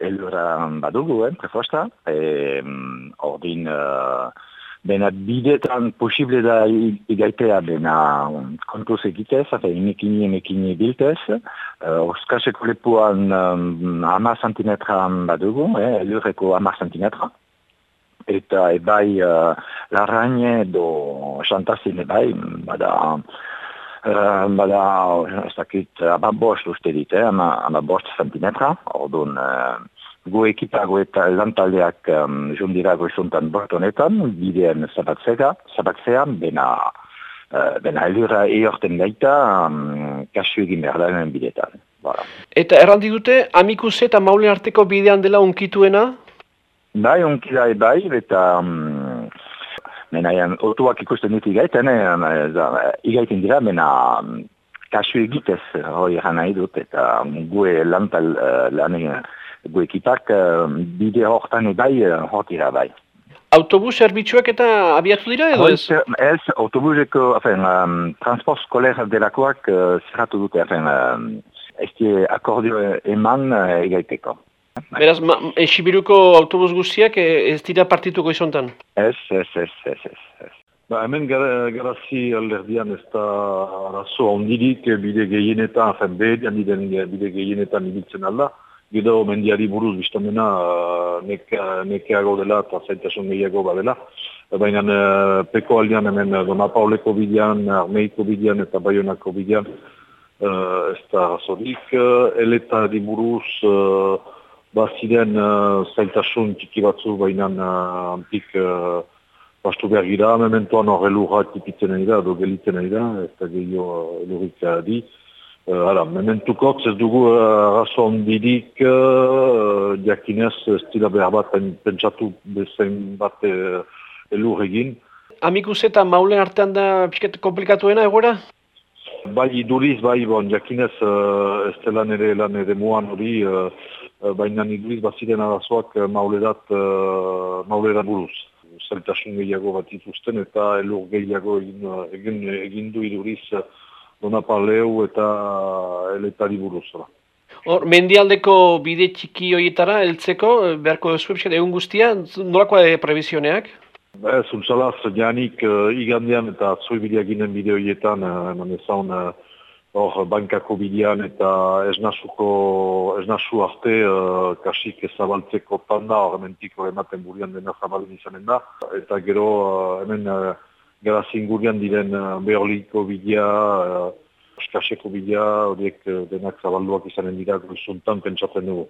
Elura badugu, eh, prefosta. E, ordin, uh, bena bidetan posible da igaitea bena kontuz egitez, eta emekini emekini biltez. Uh, Oskaseko lepuan um, ama santimetra badugu, eh, elureko ama santimetra. Eta ebai uh, larraine do xantazin ebai, bada... Uh, bada, ez dakit, ababost uste dit, eh, ababost centimetra, orduan, uh, gu ekipago eta lantaldeak um, jundira goizuntan bortonetan, bidean zabatzea, zabatzean, bena, uh, bena elura eorten gaita, um, kasu egin behar da bidetan. Voilà. Eta errandi dute, amikus eta maule arteko bidean dela unkituena? Bai, unkida bai, eta... Um, Mena, otuak ikusten dut igaiten, eh, igaiten dira, mena, kasu egitez hori eran nahi dut, eta gue lantal, uh, lan, gue ekipak uh, bide hortan bai, hor dira bai. Autobus zerbitzuak eta abiatu dira edo ez? Ez, autobuseko, afen, um, transport skoler delakoak uh, zerratu dute, afen, um, ez akordio eman uh, egaiteko. Beraz, esibiruko autobus guztiak ez dira partituko izontan? Ez, ez, ez, ez, ez. Ba, hemen garazi alderdian ez da arazo ondirik bide gehienetan, afen behedian bide gehienetan ibiltzen alda. Gero mendiari buruz biztamena nekeago dela eta zaitasun gehiago badela. Baina peko aldean hemen Dona Pauleko bidean, Armeiko bidean eta Bayonako bidean ez da arazorik. Eleta di buruz ba ziren uh, zailtasun txiki batzu baina uh, antik uh, bastu behar gira, mementoan hor elurra tipitzen nahi da, edo gelitzen nahi da, ez da gehiago uh, elurrik di. Uh, hala, mementukot ez dugu uh, razo ondirik uh, diakinez ez dira behar bat pentsatu bezain bat uh, elur egin. Amikus eta maule artean da pisket komplikatuena egoera? Bai, iduriz, bai, bon, jakinez uh, ez dela nire lan ere muan hori, uh, uh, baina iduriz baziren arazoak uh, maulerat, uh, maulerat buruz. Zertasun gehiago bat ituzten eta elur gehiago egin, egin, egin du iduriz donapaleu eta eletari buruz. Hor, mendialdeko bide txiki horietara, eltzeko, beharko duzu, egun guztia, nolakoa e prebizioneak? Ez, untzalaz, janik uh, igandean eta atzoi bideak ginen bideoietan, uh, eman ezan, uh, bankako bidean eta esnasuko, esnasu arte uh, kasik ezabaltzeko tanda, hor ementiko ematen burian dena zabalen izanen da. Eta gero, uh, hemen, uh, gara zingurian diren uh, beholiko bidea, uh, eskaseko bidea, horiek uh, denak zabalduak izanen dira, goizuntan pentsatzen dugu.